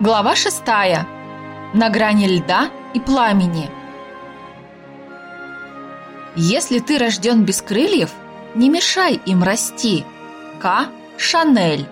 Глава шестая. На грани льда и пламени. Если ты рожден без крыльев, не мешай им расти. К. Шанель.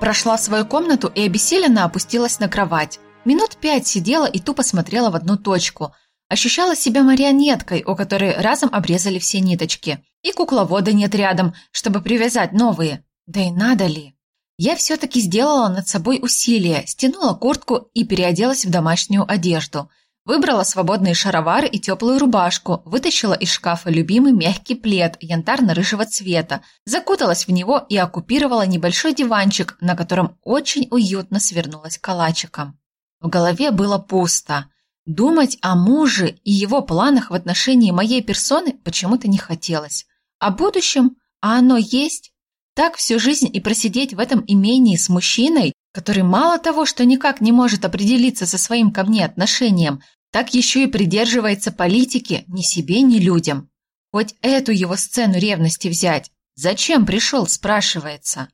Прошла в свою комнату и обессиленно опустилась на кровать. Минут пять сидела и тупо смотрела в одну точку. Ощущала себя марионеткой, у которой разом обрезали все ниточки. И кукловода нет рядом, чтобы привязать новые. Да и надо ли? Я все-таки сделала над собой усилие, стянула куртку и переоделась в домашнюю одежду. Выбрала свободные шаровары и теплую рубашку, вытащила из шкафа любимый мягкий плед янтарно-рыжего цвета, закуталась в него и оккупировала небольшой диванчик, на котором очень уютно свернулась калачиком. В голове было пусто. Думать о муже и его планах в отношении моей персоны почему-то не хотелось. О будущем? А оно есть? Так всю жизнь и просидеть в этом имении с мужчиной, который мало того, что никак не может определиться со своим ко мне отношением, так еще и придерживается политики ни себе, ни людям. Хоть эту его сцену ревности взять. Зачем пришел, спрашивается.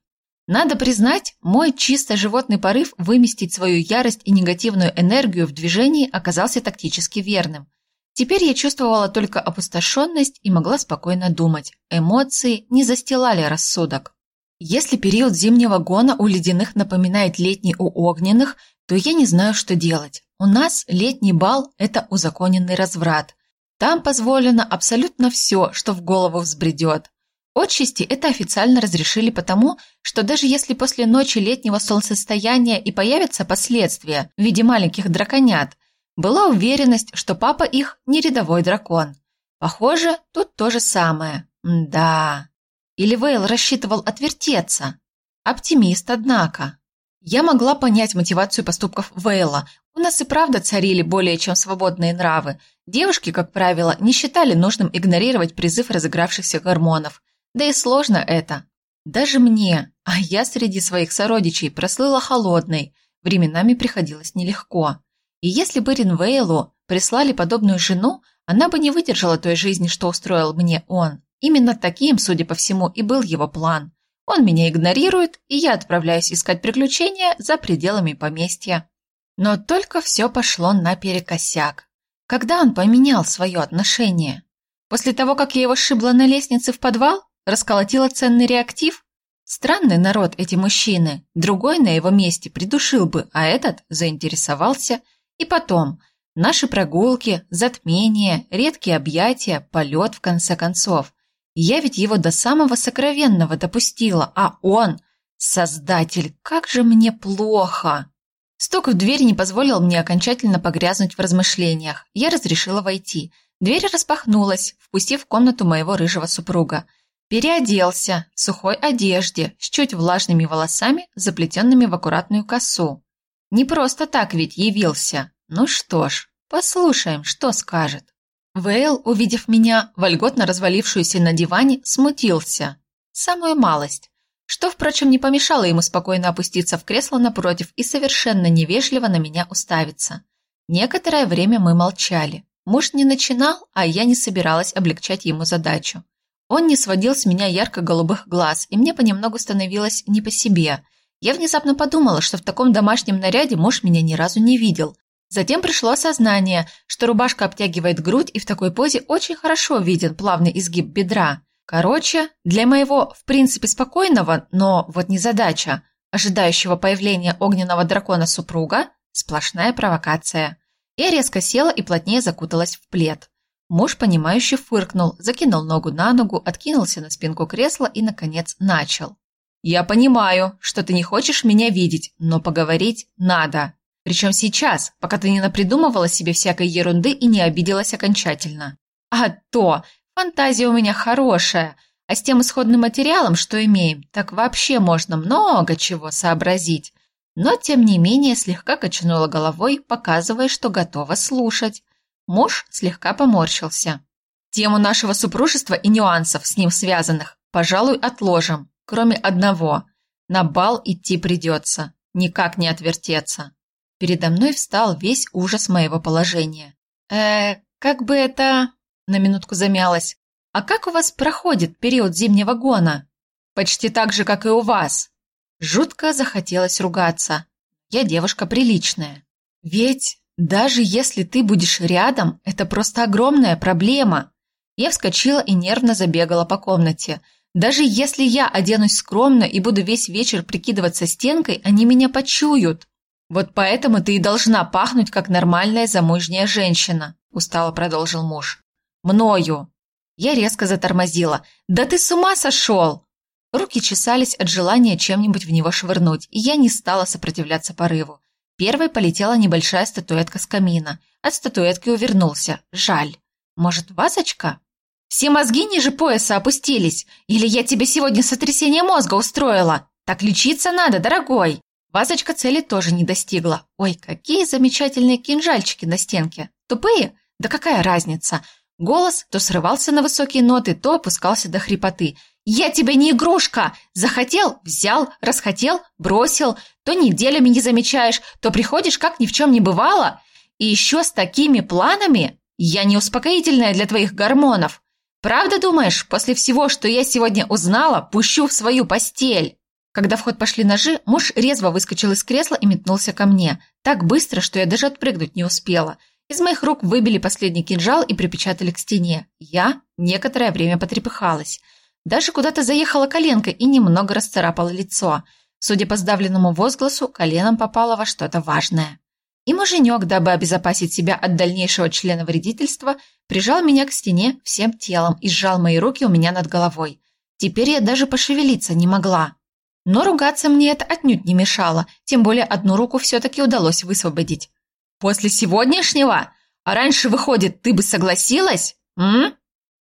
Надо признать, мой чисто животный порыв выместить свою ярость и негативную энергию в движении оказался тактически верным. Теперь я чувствовала только опустошенность и могла спокойно думать. Эмоции не застилали рассудок. Если период зимнего гона у ледяных напоминает летний у огненных, то я не знаю, что делать. У нас летний бал – это узаконенный разврат. Там позволено абсолютно все, что в голову взбредет. Отчасти это официально разрешили потому, что даже если после ночи летнего солнцестояния и появятся последствия в виде маленьких драконят, была уверенность, что папа их не рядовой дракон. Похоже, тут то же самое. Да. Или Вейл рассчитывал отвертеться. Оптимист, однако. Я могла понять мотивацию поступков Вейла. У нас и правда царили более чем свободные нравы. Девушки, как правило, не считали нужным игнорировать призыв разыгравшихся гормонов. Да и сложно это. Даже мне, а я среди своих сородичей прослыла холодной, временами приходилось нелегко. И если бы Ринвейлу прислали подобную жену, она бы не выдержала той жизни, что устроил мне он. Именно таким, судя по всему, и был его план. Он меня игнорирует, и я отправляюсь искать приключения за пределами поместья. Но только все пошло наперекосяк. Когда он поменял свое отношение? После того, как я его сшибла на лестнице в подвал? Расколотила ценный реактив? Странный народ эти мужчины. Другой на его месте придушил бы, а этот заинтересовался. И потом, наши прогулки, затмения, редкие объятия, полет в конце концов. Я ведь его до самого сокровенного допустила, а он... Создатель, как же мне плохо! Стук в дверь не позволил мне окончательно погрязнуть в размышлениях. Я разрешила войти. Дверь распахнулась, впустив в комнату моего рыжего супруга – Переоделся в сухой одежде, с чуть влажными волосами, заплетенными в аккуратную косу. Не просто так ведь явился. Ну что ж, послушаем, что скажет. Вейл, увидев меня, вольготно развалившуюся на диване, смутился. Самую малость. Что, впрочем, не помешало ему спокойно опуститься в кресло напротив и совершенно невежливо на меня уставиться. Некоторое время мы молчали. Муж не начинал, а я не собиралась облегчать ему задачу. Он не сводил с меня ярко-голубых глаз, и мне понемногу становилось не по себе. Я внезапно подумала, что в таком домашнем наряде муж меня ни разу не видел. Затем пришло осознание, что рубашка обтягивает грудь, и в такой позе очень хорошо виден плавный изгиб бедра. Короче, для моего, в принципе, спокойного, но вот не задача, ожидающего появления огненного дракона супруга, сплошная провокация. Я резко села и плотнее закуталась в плед. Муж, понимающе фыркнул, закинул ногу на ногу, откинулся на спинку кресла и, наконец, начал. «Я понимаю, что ты не хочешь меня видеть, но поговорить надо. Причем сейчас, пока ты не напридумывала себе всякой ерунды и не обиделась окончательно. А то, фантазия у меня хорошая, а с тем исходным материалом, что имеем, так вообще можно много чего сообразить». Но, тем не менее, слегка качнула головой, показывая, что готова слушать. Муж слегка поморщился. Тему нашего супружества и нюансов с ним связанных, пожалуй, отложим, кроме одного. На бал идти придется, никак не отвертеться. Передо мной встал весь ужас моего положения. э как бы это...» На минутку замялась. «А как у вас проходит период зимнего гона?» «Почти так же, как и у вас». Жутко захотелось ругаться. Я девушка приличная. Ведь даже если ты будешь рядом, это просто огромная проблема. Я вскочила и нервно забегала по комнате. Даже если я оденусь скромно и буду весь вечер прикидываться стенкой, они меня почуют. Вот поэтому ты и должна пахнуть, как нормальная замужняя женщина, устало продолжил муж. Мною. Я резко затормозила. Да ты с ума сошел! Руки чесались от желания чем-нибудь в него швырнуть, и я не стала сопротивляться порыву. Первой полетела небольшая статуэтка с камина. От статуэтки увернулся. Жаль. Может, вазочка? Все мозги ниже пояса опустились. Или я тебе сегодня сотрясение мозга устроила? Так лечиться надо, дорогой. Вазочка цели тоже не достигла. Ой, какие замечательные кинжальчики на стенке. Тупые? Да какая разница? Голос то срывался на высокие ноты, то опускался до хрипоты. «Я тебе не игрушка! Захотел – взял, расхотел – бросил. То неделями не замечаешь, то приходишь, как ни в чем не бывало. И еще с такими планами я не успокоительная для твоих гормонов. Правда думаешь, после всего, что я сегодня узнала, пущу в свою постель?» Когда в ход пошли ножи, муж резво выскочил из кресла и метнулся ко мне. Так быстро, что я даже отпрыгнуть не успела – из моих рук выбили последний кинжал и припечатали к стене. Я некоторое время потрепыхалась. Даже куда-то заехала коленкой и немного расцарапала лицо. Судя по сдавленному возгласу, коленом попало во что-то важное. И муженек, дабы обезопасить себя от дальнейшего члена вредительства, прижал меня к стене всем телом и сжал мои руки у меня над головой. Теперь я даже пошевелиться не могла. Но ругаться мне это отнюдь не мешало, тем более одну руку все-таки удалось высвободить. После сегодняшнего? А раньше, выходит, ты бы согласилась? М?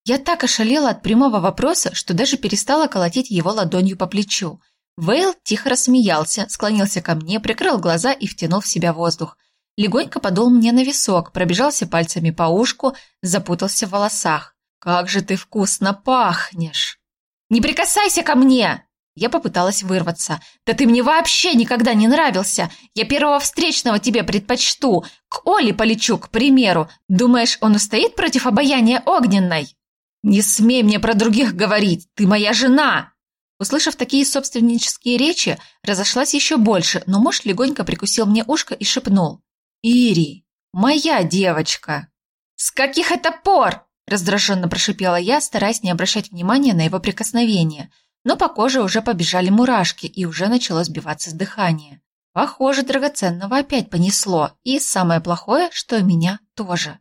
Я так ошалела от прямого вопроса, что даже перестала колотить его ладонью по плечу. Вейл тихо рассмеялся, склонился ко мне, прикрыл глаза и втянул в себя воздух. Легонько подул мне на висок, пробежался пальцами по ушку, запутался в волосах. «Как же ты вкусно пахнешь!» «Не прикасайся ко мне!» Я попыталась вырваться. «Да ты мне вообще никогда не нравился! Я первого встречного тебе предпочту! К Оле полечу, к примеру! Думаешь, он устоит против обаяния огненной?» «Не смей мне про других говорить! Ты моя жена!» Услышав такие собственнические речи, разошлась еще больше, но муж легонько прикусил мне ушко и шепнул. «Ири, моя девочка!» «С каких это пор?» – раздраженно прошипела я, стараясь не обращать внимания на его прикосновение – но по коже уже побежали мурашки и уже начало сбиваться с дыхания. Похоже, драгоценного опять понесло, и самое плохое, что меня тоже.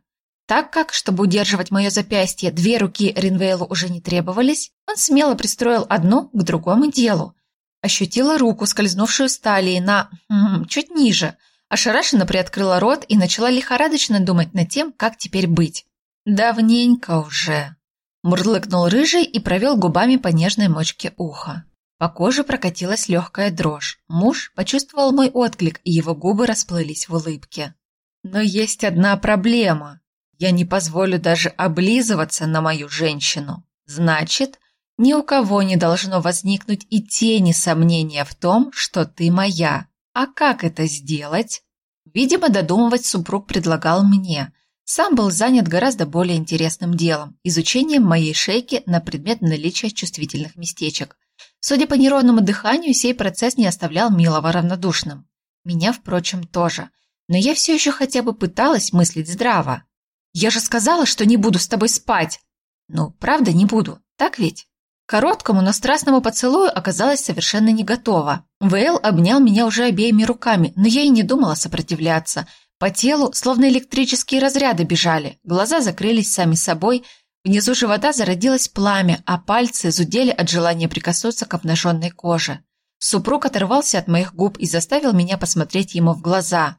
Так как, чтобы удерживать мое запястье, две руки Ринвейлу уже не требовались, он смело пристроил одну к другому делу. Ощутила руку, скользнувшую с талии на... М -м, чуть ниже. Ошарашенно приоткрыла рот и начала лихорадочно думать над тем, как теперь быть. Давненько уже. Мурлыкнул рыжий и провел губами по нежной мочке уха. По коже прокатилась легкая дрожь. Муж почувствовал мой отклик, и его губы расплылись в улыбке. Но есть одна проблема. Я не позволю даже облизываться на мою женщину. Значит, ни у кого не должно возникнуть и тени сомнения в том, что ты моя. А как это сделать? Видимо, додумывать супруг предлагал мне, сам был занят гораздо более интересным делом – изучением моей шейки на предмет наличия чувствительных местечек. Судя по неровному дыханию, сей процесс не оставлял Милого равнодушным. Меня, впрочем, тоже. Но я все еще хотя бы пыталась мыслить здраво. «Я же сказала, что не буду с тобой спать!» «Ну, правда, не буду, так ведь?» Короткому, но страстному поцелую оказалась совершенно не готова. Вейл обнял меня уже обеими руками, но я и не думала сопротивляться – по телу словно электрические разряды бежали, глаза закрылись сами собой, внизу живота зародилось пламя, а пальцы зудели от желания прикоснуться к обнаженной коже. Супруг оторвался от моих губ и заставил меня посмотреть ему в глаза.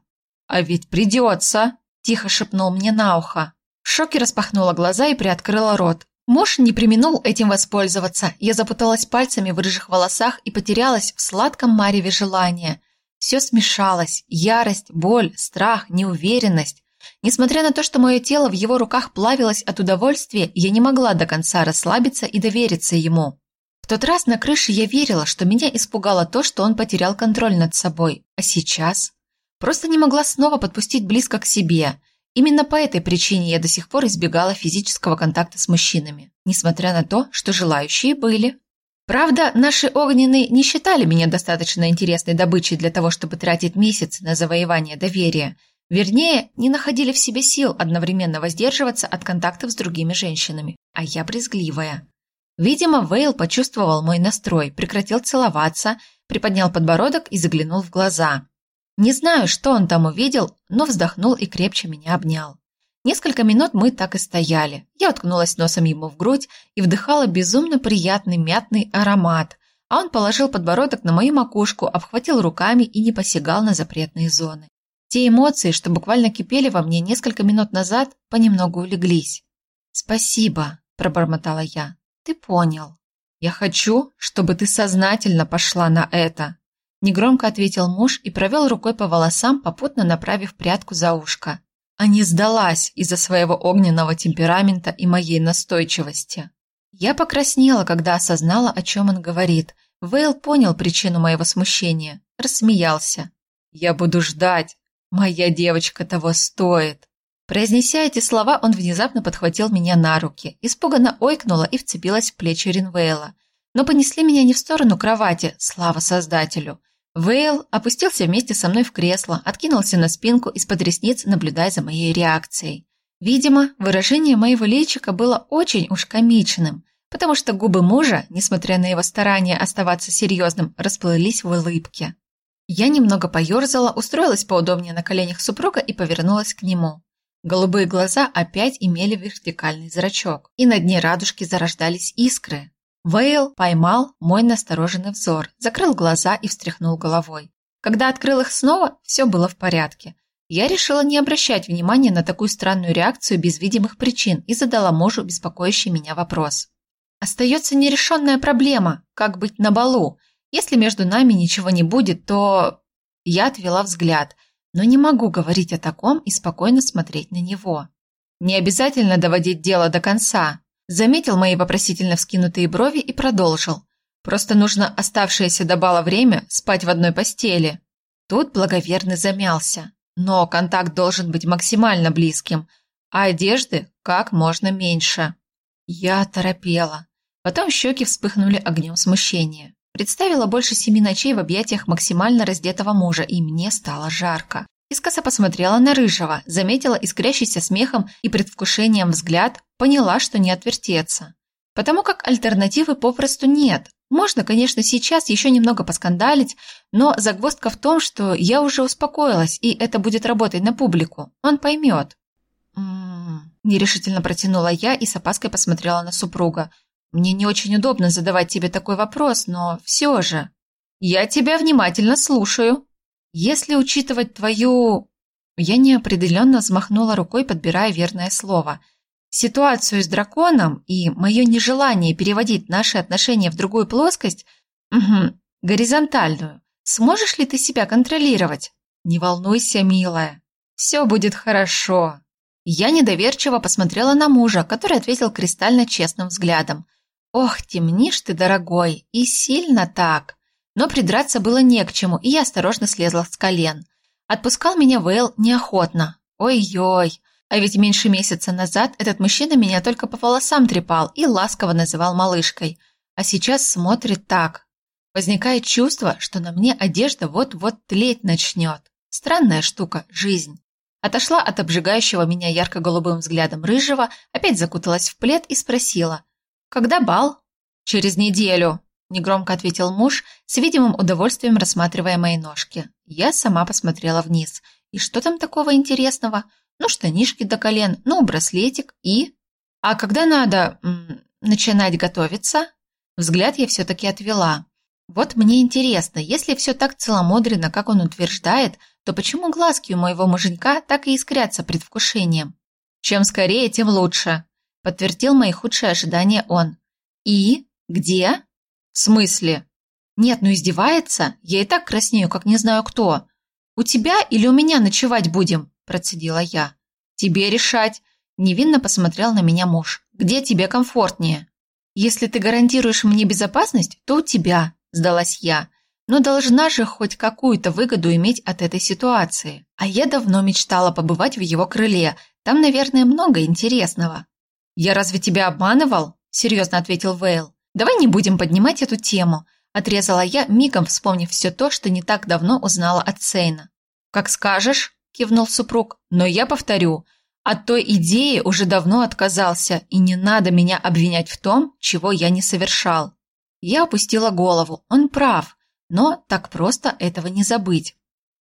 «А ведь придется!» – тихо шепнул мне на ухо. В шоке распахнула глаза и приоткрыла рот. Муж не применул этим воспользоваться. Я запуталась пальцами в рыжих волосах и потерялась в сладком мареве желания. Все смешалось – ярость, боль, страх, неуверенность. Несмотря на то, что мое тело в его руках плавилось от удовольствия, я не могла до конца расслабиться и довериться ему. В тот раз на крыше я верила, что меня испугало то, что он потерял контроль над собой. А сейчас? Просто не могла снова подпустить близко к себе. Именно по этой причине я до сих пор избегала физического контакта с мужчинами, несмотря на то, что желающие были. Правда, наши огненные не считали меня достаточно интересной добычей для того, чтобы тратить месяцы на завоевание доверия. Вернее, не находили в себе сил одновременно воздерживаться от контактов с другими женщинами, а я брезгливая. Видимо, Вейл почувствовал мой настрой, прекратил целоваться, приподнял подбородок и заглянул в глаза. Не знаю, что он там увидел, но вздохнул и крепче меня обнял. Несколько минут мы так и стояли. Я уткнулась носом ему в грудь и вдыхала безумно приятный мятный аромат, а он положил подбородок на мою макушку, обхватил руками и не посягал на запретные зоны. Те эмоции, что буквально кипели во мне несколько минут назад, понемногу улеглись. «Спасибо», – пробормотала я. «Ты понял». «Я хочу, чтобы ты сознательно пошла на это», Негромко ответил муж и провел рукой по волосам, попутно направив прядку за ушко. А не сдалась из-за своего огненного темперамента и моей настойчивости. Я покраснела, когда осознала, о чем он говорит. Вейл понял причину моего смущения, рассмеялся. «Я буду ждать. Моя девочка того стоит». Произнеся эти слова, он внезапно подхватил меня на руки, испуганно ойкнула и вцепилась в плечи Ринвейла. Но понесли меня не в сторону кровати, слава создателю, Вейл опустился вместе со мной в кресло, откинулся на спинку из-под ресниц, наблюдая за моей реакцией. Видимо, выражение моего личика было очень уж комичным, потому что губы мужа, несмотря на его старание оставаться серьезным, расплылись в улыбке. Я немного поерзала, устроилась поудобнее на коленях супруга и повернулась к нему. Голубые глаза опять имели вертикальный зрачок, и на дне радужки зарождались искры. Вейл поймал мой настороженный взор, закрыл глаза и встряхнул головой. Когда открыл их снова, все было в порядке. Я решила не обращать внимания на такую странную реакцию без видимых причин и задала мужу беспокоящий меня вопрос. Остается нерешенная проблема, как быть на балу. Если между нами ничего не будет, то... Я отвела взгляд, но не могу говорить о таком и спокойно смотреть на него. Не обязательно доводить дело до конца, Заметил мои вопросительно вскинутые брови и продолжил. Просто нужно оставшееся до бала время спать в одной постели. Тут благоверный замялся. Но контакт должен быть максимально близким, а одежды как можно меньше. Я торопела. Потом щеки вспыхнули огнем смущения. Представила больше семи ночей в объятиях максимально раздетого мужа, и мне стало жарко. Искоса посмотрела на Рыжего, заметила искрящийся смехом и предвкушением взгляд, поняла, что не отвертеться. Потому как альтернативы попросту нет. Можно, конечно, сейчас еще немного поскандалить, но загвоздка в том, что я уже успокоилась, и это будет работать на публику. Он поймет. «М-м-м», нерешительно протянула я и с опаской посмотрела на супруга. «Мне не очень удобно задавать тебе такой вопрос, но все же...» «Я тебя внимательно слушаю», если учитывать твою... Я неопределенно взмахнула рукой, подбирая верное слово. Ситуацию с драконом и мое нежелание переводить наши отношения в другую плоскость, угу, горизонтальную, сможешь ли ты себя контролировать? Не волнуйся, милая. Все будет хорошо. Я недоверчиво посмотрела на мужа, который ответил кристально честным взглядом. «Ох, темнишь ты, дорогой, и сильно так!» Но придраться было не к чему, и я осторожно слезла с колен. Отпускал меня Вейл неохотно. Ой-ой, а ведь меньше месяца назад этот мужчина меня только по волосам трепал и ласково называл малышкой. А сейчас смотрит так. Возникает чувство, что на мне одежда вот-вот тлеть начнет. Странная штука – жизнь. Отошла от обжигающего меня ярко-голубым взглядом рыжего, опять закуталась в плед и спросила. «Когда бал?» «Через неделю», негромко ответил муж, с видимым удовольствием рассматривая мои ножки. Я сама посмотрела вниз. И что там такого интересного? Ну, штанишки до колен, ну, браслетик и... А когда надо начинать готовиться? Взгляд я все-таки отвела. Вот мне интересно, если все так целомудренно, как он утверждает, то почему глазки у моего муженька так и искрятся предвкушением? Чем скорее, тем лучше, подтвердил мои худшие ожидания он. И? Где? «В смысле?» «Нет, ну издевается? Я и так краснею, как не знаю кто. У тебя или у меня ночевать будем?» – процедила я. «Тебе решать», – невинно посмотрел на меня муж. «Где тебе комфортнее?» «Если ты гарантируешь мне безопасность, то у тебя», – сдалась я. Но должна же хоть какую-то выгоду иметь от этой ситуации. А я давно мечтала побывать в его крыле. Там, наверное, много интересного. «Я разве тебя обманывал?» – серьезно ответил Вейл. «Давай не будем поднимать эту тему», – отрезала я, мигом вспомнив все то, что не так давно узнала от Сейна. «Как скажешь», – кивнул супруг, – «но я повторю, от той идеи уже давно отказался, и не надо меня обвинять в том, чего я не совершал». Я опустила голову, он прав, но так просто этого не забыть.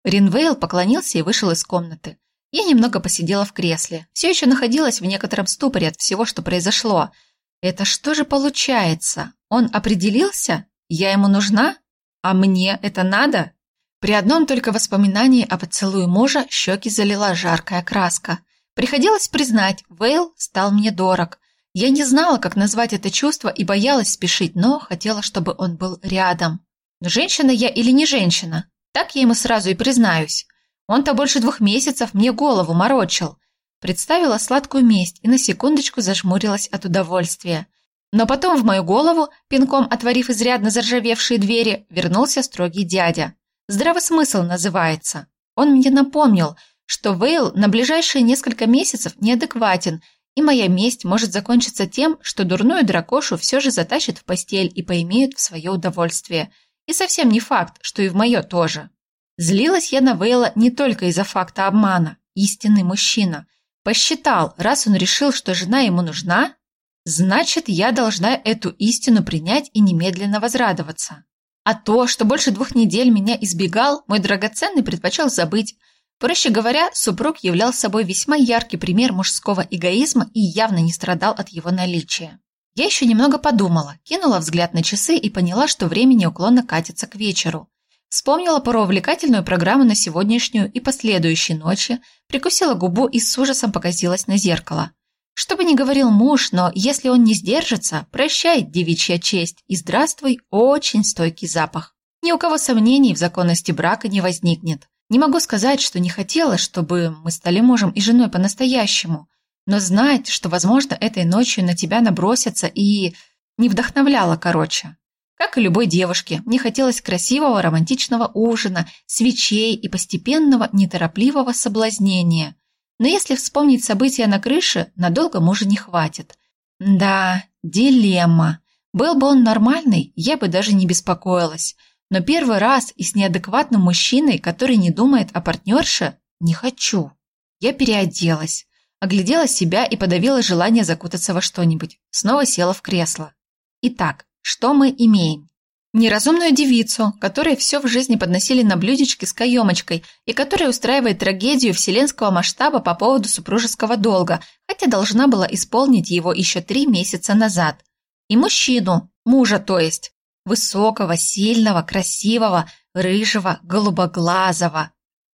Ринвейл поклонился и вышел из комнаты. Я немного посидела в кресле, все еще находилась в некотором ступоре от всего, что произошло. Это что же получается? Он определился? Я ему нужна? А мне это надо? При одном только воспоминании о поцелуе мужа щеки залила жаркая краска. Приходилось признать, Вейл стал мне дорог. Я не знала, как назвать это чувство и боялась спешить, но хотела, чтобы он был рядом. Женщина я или не женщина? Так я ему сразу и признаюсь. Он-то больше двух месяцев мне голову морочил. Представила сладкую месть и на секундочку зажмурилась от удовольствия. Но потом в мою голову, пинком отворив изрядно заржавевшие двери, вернулся строгий дядя. Здравый смысл называется. Он мне напомнил, что Вейл на ближайшие несколько месяцев неадекватен, и моя месть может закончиться тем, что дурную дракошу все же затащит в постель и поимеют в свое удовольствие. И совсем не факт, что и в мое тоже. Злилась я на Вейла не только из-за факта обмана. Истинный мужчина. Посчитал, раз он решил, что жена ему нужна, значит, я должна эту истину принять и немедленно возрадоваться. А то, что больше двух недель меня избегал, мой драгоценный предпочел забыть. Проще говоря, супруг являл собой весьма яркий пример мужского эгоизма и явно не страдал от его наличия. Я еще немного подумала, кинула взгляд на часы и поняла, что время неуклонно катится к вечеру. Вспомнила про увлекательную программу на сегодняшнюю и последующие ночи, прикусила губу и с ужасом покосилась на зеркало. Что бы ни говорил муж, но если он не сдержится, прощай, девичья честь, и здравствуй, очень стойкий запах. Ни у кого сомнений в законности брака не возникнет. Не могу сказать, что не хотела, чтобы мы стали мужем и женой по-настоящему, но знать, что, возможно, этой ночью на тебя набросятся и... не вдохновляла, короче. Как и любой девушке, мне хотелось красивого романтичного ужина, свечей и постепенного неторопливого соблазнения. Но если вспомнить события на крыше, надолго мужа не хватит. Да, дилемма. Был бы он нормальный, я бы даже не беспокоилась. Но первый раз и с неадекватным мужчиной, который не думает о партнерше, не хочу. Я переоделась, оглядела себя и подавила желание закутаться во что-нибудь. Снова села в кресло. Итак, что мы имеем? Неразумную девицу, которой все в жизни подносили на блюдечке с каемочкой и которая устраивает трагедию вселенского масштаба по поводу супружеского долга, хотя должна была исполнить его еще три месяца назад. И мужчину, мужа то есть, высокого, сильного, красивого, рыжего, голубоглазого.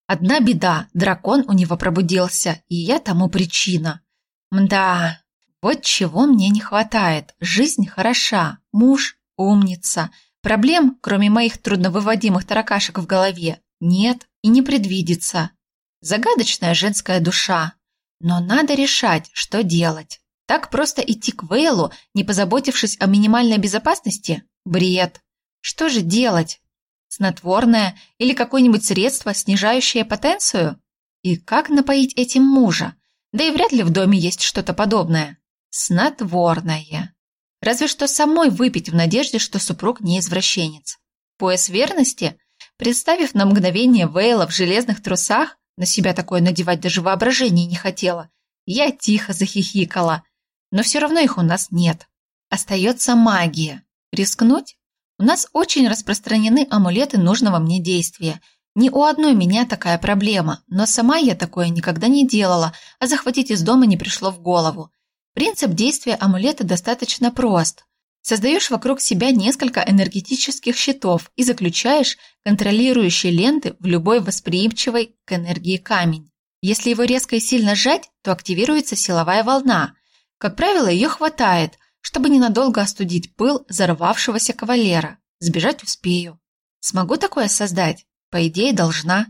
Одна беда, дракон у него пробудился, и я тому причина. Мда, вот чего мне не хватает. Жизнь хороша, муж умница. Проблем, кроме моих трудновыводимых таракашек в голове, нет и не предвидится. Загадочная женская душа. Но надо решать, что делать. Так просто идти к Вейлу, не позаботившись о минимальной безопасности? Бред. Что же делать? Снотворное или какое-нибудь средство, снижающее потенцию? И как напоить этим мужа? Да и вряд ли в доме есть что-то подобное. Снотворное. Разве что самой выпить в надежде, что супруг не извращенец. Пояс верности? Представив на мгновение Вейла в железных трусах, на себя такое надевать даже воображение не хотела, я тихо захихикала. Но все равно их у нас нет. Остается магия. Рискнуть? У нас очень распространены амулеты нужного мне действия. Ни у одной меня такая проблема, но сама я такое никогда не делала, а захватить из дома не пришло в голову. Принцип действия амулета достаточно прост. Создаешь вокруг себя несколько энергетических щитов и заключаешь контролирующие ленты в любой восприимчивый к энергии камень. Если его резко и сильно сжать, то активируется силовая волна. Как правило, ее хватает, чтобы ненадолго остудить пыл взорвавшегося кавалера. Сбежать успею. Смогу такое создать? По идее, должна.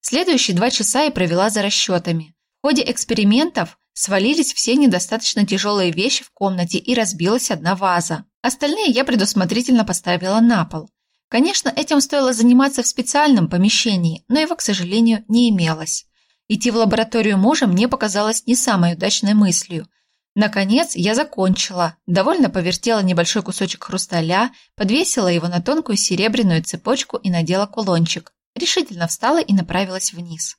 Следующие два часа я провела за расчетами. В ходе экспериментов Свалились все недостаточно тяжелые вещи в комнате и разбилась одна ваза. Остальные я предусмотрительно поставила на пол. Конечно, этим стоило заниматься в специальном помещении, но его, к сожалению, не имелось. Идти в лабораторию мужа мне показалось не самой удачной мыслью. Наконец, я закончила, довольно повертела небольшой кусочек хрусталя, подвесила его на тонкую серебряную цепочку и надела кулончик. Решительно встала и направилась вниз.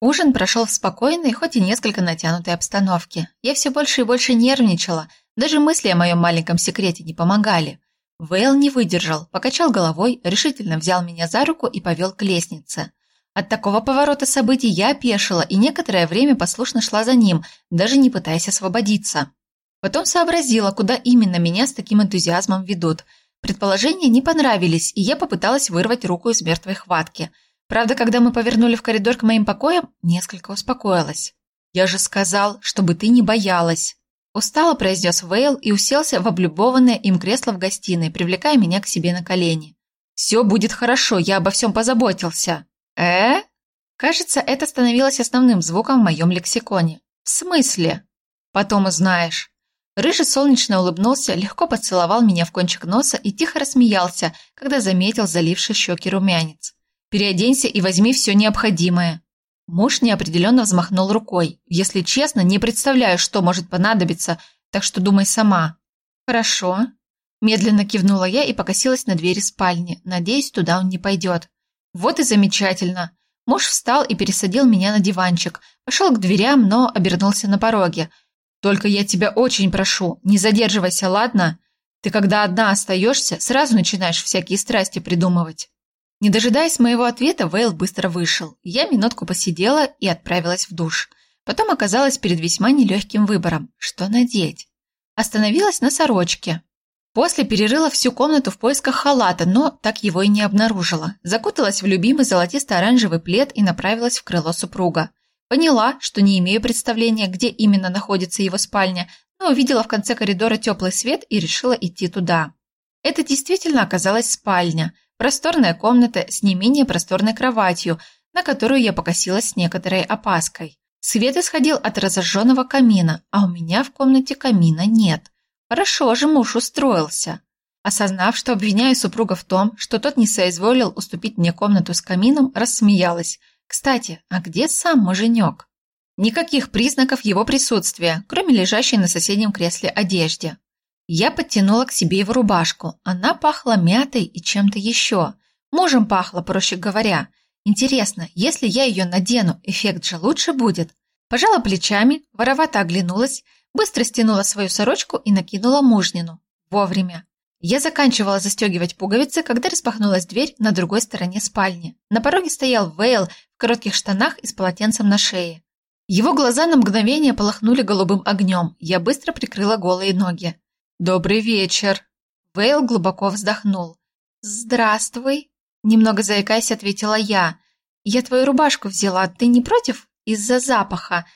Ужин прошел в спокойной, хоть и несколько натянутой обстановке. Я все больше и больше нервничала, даже мысли о моем маленьком секрете не помогали. Вейл не выдержал, покачал головой, решительно взял меня за руку и повел к лестнице. От такого поворота событий я опешила и некоторое время послушно шла за ним, даже не пытаясь освободиться. Потом сообразила, куда именно меня с таким энтузиазмом ведут. Предположения не понравились, и я попыталась вырвать руку из мертвой хватки. Правда, когда мы повернули в коридор к моим покоям, несколько успокоилась. «Я же сказал, чтобы ты не боялась!» Устало произнес Вейл и уселся в облюбованное им кресло в гостиной, привлекая меня к себе на колени. «Все будет хорошо, я обо всем позаботился». «Э?» Кажется, это становилось основным звуком в моем лексиконе. «В смысле?» «Потом узнаешь». Рыжий солнечно улыбнулся, легко поцеловал меня в кончик носа и тихо рассмеялся, когда заметил заливший щеки румянец. «Переоденься и возьми все необходимое». Муж неопределенно взмахнул рукой. «Если честно, не представляю, что может понадобиться, так что думай сама». «Хорошо». Медленно кивнула я и покосилась на двери спальни. Надеюсь, туда он не пойдет. «Вот и замечательно». Муж встал и пересадил меня на диванчик. Пошел к дверям, но обернулся на пороге. «Только я тебя очень прошу, не задерживайся, ладно? Ты когда одна остаешься, сразу начинаешь всякие страсти придумывать». Не дожидаясь моего ответа, Вейл быстро вышел. Я минутку посидела и отправилась в душ. Потом оказалась перед весьма нелегким выбором. Что надеть? Остановилась на сорочке. После перерыла всю комнату в поисках халата, но так его и не обнаружила. Закуталась в любимый золотисто-оранжевый плед и направилась в крыло супруга. Поняла, что не имею представления, где именно находится его спальня, но увидела в конце коридора теплый свет и решила идти туда. Это действительно оказалась спальня – Просторная комната с не менее просторной кроватью, на которую я покосилась с некоторой опаской. Свет исходил от разожженного камина, а у меня в комнате камина нет. Хорошо же муж устроился. Осознав, что обвиняю супруга в том, что тот не соизволил уступить мне комнату с камином, рассмеялась. Кстати, а где сам муженек? Никаких признаков его присутствия, кроме лежащей на соседнем кресле одежды. Я подтянула к себе его рубашку. Она пахла мятой и чем-то еще. Мужем пахла, проще говоря. Интересно, если я ее надену, эффект же лучше будет. Пожала плечами, воровато оглянулась, быстро стянула свою сорочку и накинула мужнину. Вовремя. Я заканчивала застегивать пуговицы, когда распахнулась дверь на другой стороне спальни. На пороге стоял Вейл в коротких штанах и с полотенцем на шее. Его глаза на мгновение полохнули голубым огнем. Я быстро прикрыла голые ноги. «Добрый вечер!» Вейл глубоко вздохнул. «Здравствуй!» Немного заикаясь, ответила я. «Я твою рубашку взяла, ты не против? Из-за запаха.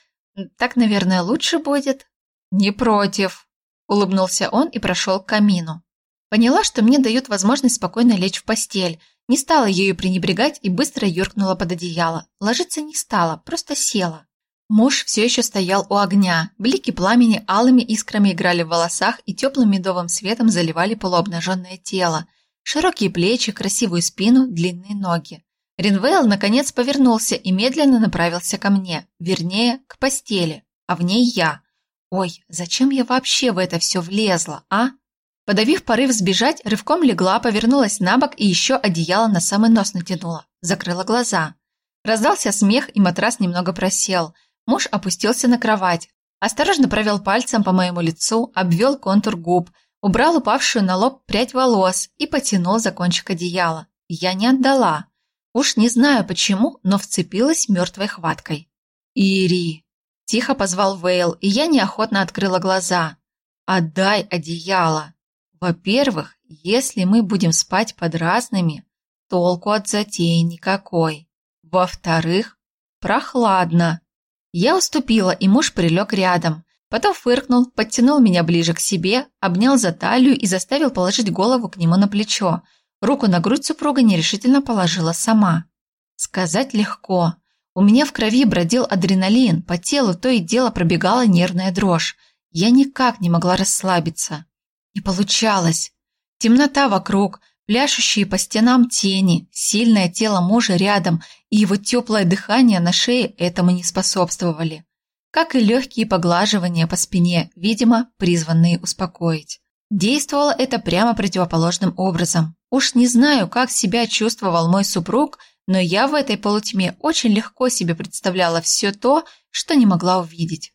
Так, наверное, лучше будет?» «Не против!» Улыбнулся он и прошел к камину. Поняла, что мне дают возможность спокойно лечь в постель. Не стала ею пренебрегать и быстро юркнула под одеяло. Ложиться не стала, просто села. Муж все еще стоял у огня. Блики пламени алыми искрами играли в волосах и теплым медовым светом заливали полуобнаженное тело. Широкие плечи, красивую спину, длинные ноги. Ринвейл наконец повернулся и медленно направился ко мне, вернее, к постели, а в ней я. Ой, зачем я вообще в это все влезла, а? Подавив порыв сбежать, рывком легла, повернулась на бок и еще одеяло на самый нос натянула. Закрыла глаза. Раздался смех, и матрас немного просел – Муж опустился на кровать, осторожно провел пальцем по моему лицу, обвел контур губ, убрал упавшую на лоб прядь волос и потянул за кончик одеяла. Я не отдала. Уж не знаю почему, но вцепилась мертвой хваткой. «Ири!» – тихо позвал Вейл, и я неохотно открыла глаза. «Отдай одеяло!» Во-первых, если мы будем спать под разными, толку от затеи никакой. Во-вторых, прохладно. Я уступила, и муж прилег рядом. Потом фыркнул, подтянул меня ближе к себе, обнял за талию и заставил положить голову к нему на плечо. Руку на грудь супруга нерешительно положила сама. Сказать легко. У меня в крови бродил адреналин, по телу то и дело пробегала нервная дрожь. Я никак не могла расслабиться. Не получалось. Темнота вокруг, Пляшущие по стенам тени, сильное тело мужа рядом и его теплое дыхание на шее этому не способствовали. Как и легкие поглаживания по спине, видимо, призванные успокоить. Действовало это прямо противоположным образом. Уж не знаю, как себя чувствовал мой супруг, но я в этой полутьме очень легко себе представляла все то, что не могла увидеть.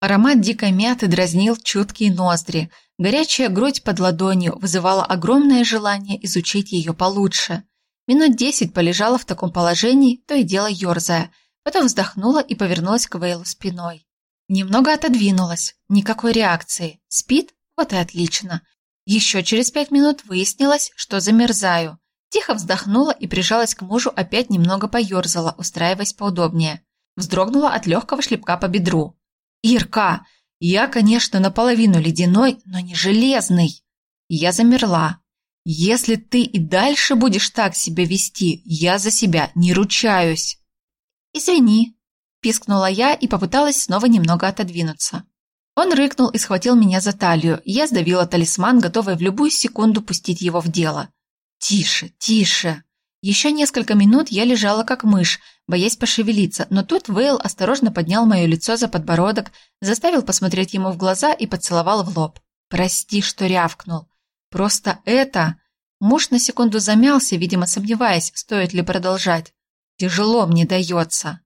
Аромат дикой мяты дразнил чуткие ноздри, горячая грудь под ладонью вызывала огромное желание изучить ее получше. Минут десять полежала в таком положении, то и дело ерзая, потом вздохнула и повернулась к Вейлу спиной. Немного отодвинулась, никакой реакции. Спит? Вот и отлично. Еще через пять минут выяснилось, что замерзаю. Тихо вздохнула и прижалась к мужу, опять немного поерзала, устраиваясь поудобнее. Вздрогнула от легкого шлепка по бедру. «Ирка, я, конечно, наполовину ледяной, но не железный». Я замерла. «Если ты и дальше будешь так себя вести, я за себя не ручаюсь». «Извини», – пискнула я и попыталась снова немного отодвинуться. Он рыкнул и схватил меня за талию. Я сдавила талисман, готовая в любую секунду пустить его в дело. «Тише, тише!» Еще несколько минут я лежала как мышь, боясь пошевелиться, но тут Вейл осторожно поднял мое лицо за подбородок, заставил посмотреть ему в глаза и поцеловал в лоб. «Прости, что рявкнул. Просто это...» Муж на секунду замялся, видимо, сомневаясь, стоит ли продолжать. «Тяжело мне дается».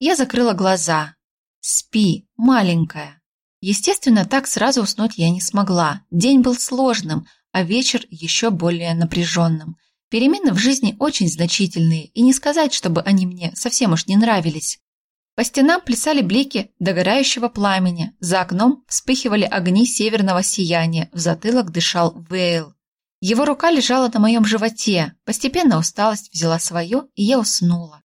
Я закрыла глаза. «Спи, маленькая». Естественно, так сразу уснуть я не смогла. День был сложным, а вечер еще более напряженным. Перемены в жизни очень значительные, и не сказать, чтобы они мне совсем уж не нравились. По стенам плясали блики догорающего пламени, за окном вспыхивали огни северного сияния, в затылок дышал Вейл. Его рука лежала на моем животе, постепенно усталость взяла свое, и я уснула.